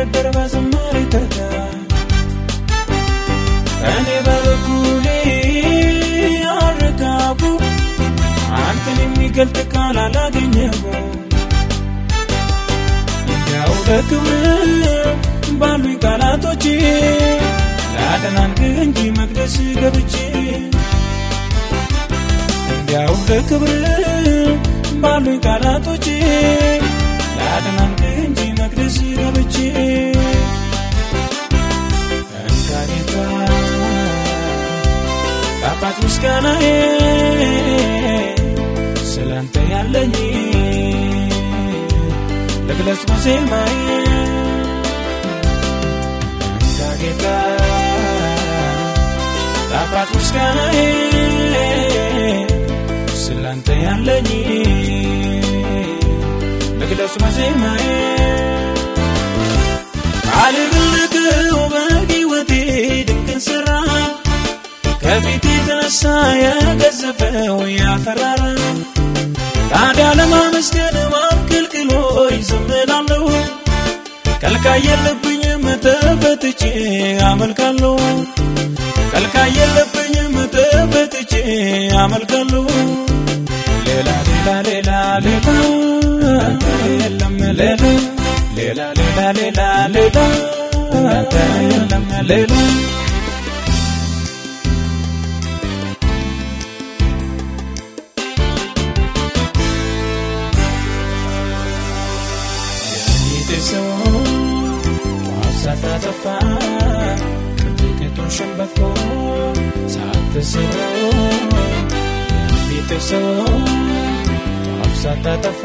በዝማሬ ተጋ እኔ በበኩሌ አረጋጉ አንተን የሚገልጥ ቃል አላገኘሁ እንዲያው ለክብር ባሉኝ ቃላቶቼ ላደናንቅ እንጂ መቅደስ ገብቼ እንዲያው ለክብር ባሉኝ ቃላቶቼ ላደናንቅ እንጂ መቅደስ ገብቼ እንካ ጌታ ጣፋጭ ምስጋናዬ ስላንተ ያለኝ ልግለጽ በዜማዬ እንካ ጌታ ጣፋጭ ምስጋናዬ ስላንተ ያለኝ ልግለጽ በዜማዬ የተነሳ የገዘፈው ያፈራራ። ታዲያ ለማመስገን ማን ከልክሎኝ ዝም እላለሁ? ከልካይ የለብኝም ተፈትቼ አመልካለሁ። ከልካይ የለብኝም ተፈትቼ አመልካለሁ። ሌላ ሌላ ሌላ ሌላ የለም ሌላ ሌላ ሌላ ሌላ ሌላ የለም ሌላ ሰው ሳታጠፋ ቅጥቅጡን ሸንበቆ ሳትስበው የፊት ሰው ሳታጠፋ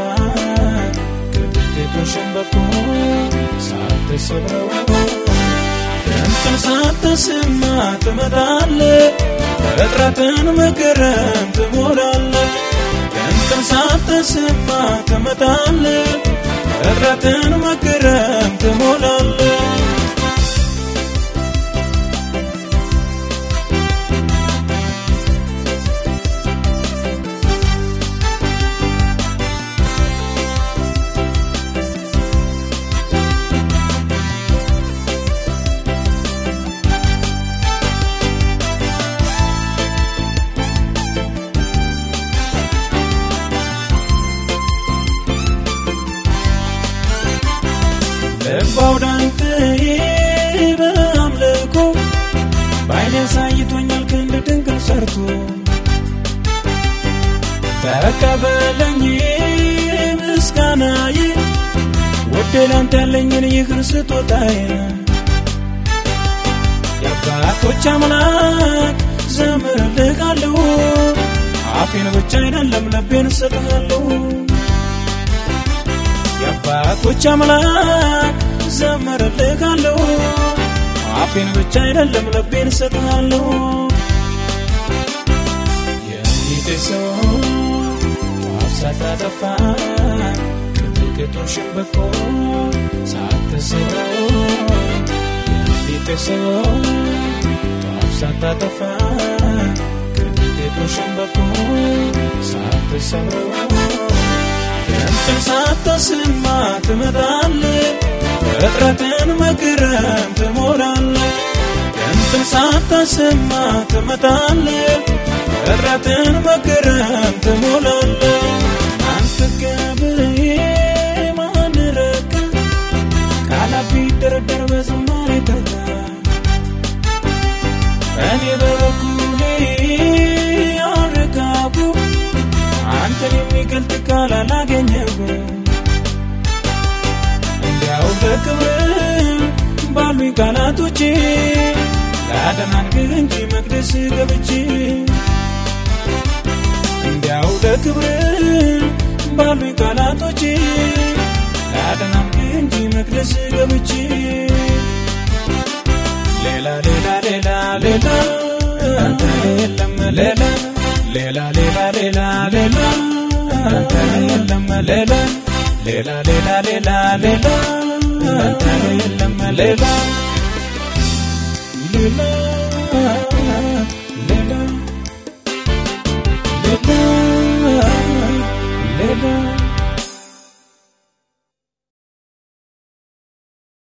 ሳትሰማ ትመጣለ ፍጥረትን መገረም ትሞላለ ሰርቶ ተቀበለኝ ምስጋናዬ ወደ ላንተ ያለኝን ይህን ስጦታዬ። የአባቶች አምላክ ዘምርልሃለሁ አፌን ብቻ አይደለም ልቤን እሰጥሃለሁ። የአባቶች አምላክ ዘመርልሃለሁ አፌን ብቻ አይደለም ልቤን እሰጥሃለሁ የፊት ሰው ሳታጠፋ ቅጥቅጡን ሸንበቆ ሳትስበው ፍጥረትን መግረም ትሞላለ ድምፅን ሳትሰማ ትመጣለ ፍጥረትን መግረም ትሞላለ አንተ ገብሬ ማን ረካ? ቃላት ቢደረደር በዝማሬ ተጋ እኔ በበኩሌ አረጋጉ አንተን የሚገልጥ ቃል አላገኘሁ እንዲያው በክብር ባሉኝ ቃላቶቼ ላደናንቅህ እንጂ መቅደስ ገብቼ እንዲያው ለክብር ባሉኝ ቃላቶቼ ላደናንቅህ እንጂ መቅደስ ገብቼ ሌላ ሌላ ሌላ ሌላ የለም ሌላ ሌላ ሌላ ሌላ ሌላ የለም ሌላ ሌላ ሌላ ሌላ ሌላ የለም ሌላ ሌላ